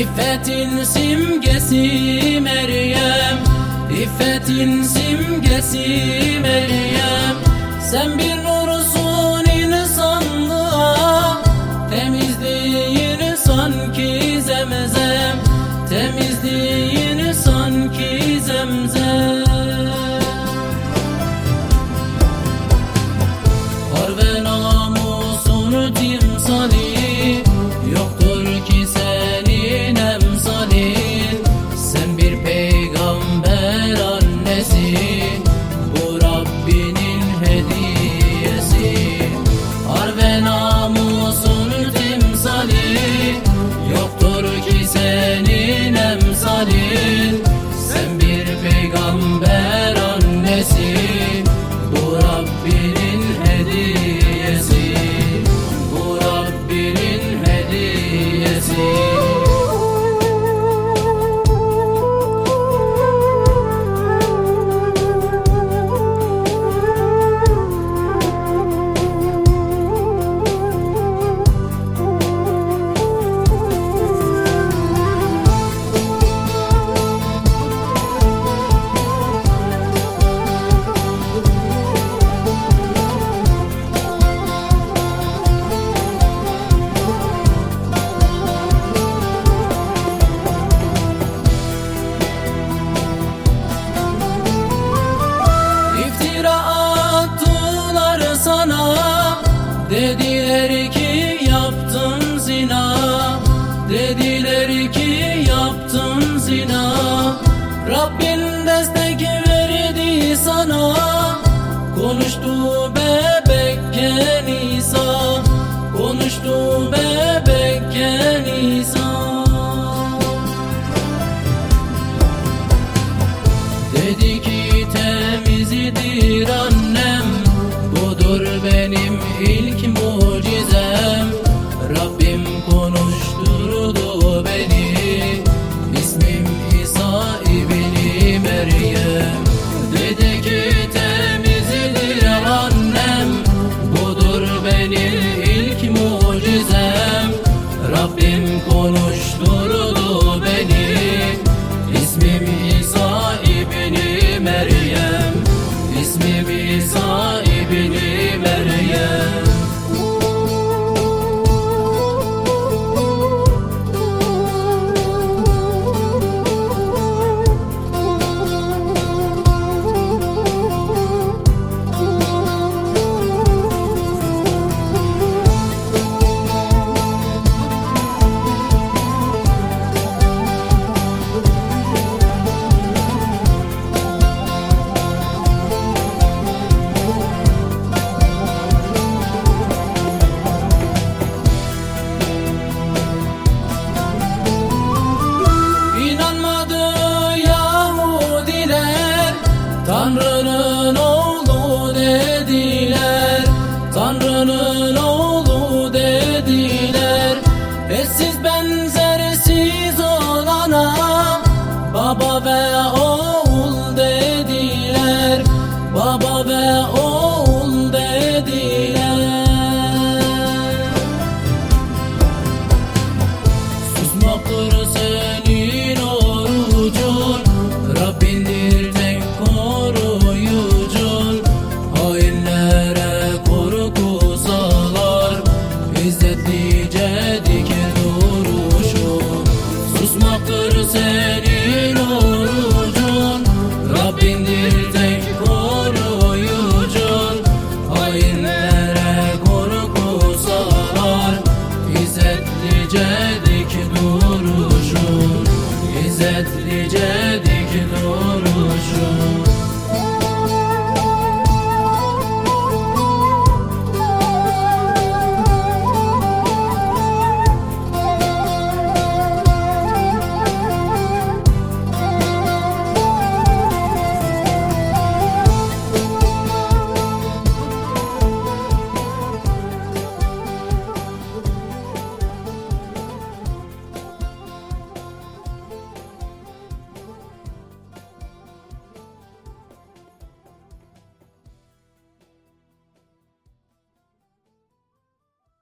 İffetin simgesi Meryem. İffetin simgesi Meryem. Sen bir nur benim ilk Tanrı'nın oğlu dediler. Tanrı'nın oğlu dediler. Eşsiz benzersiz olana Baba ver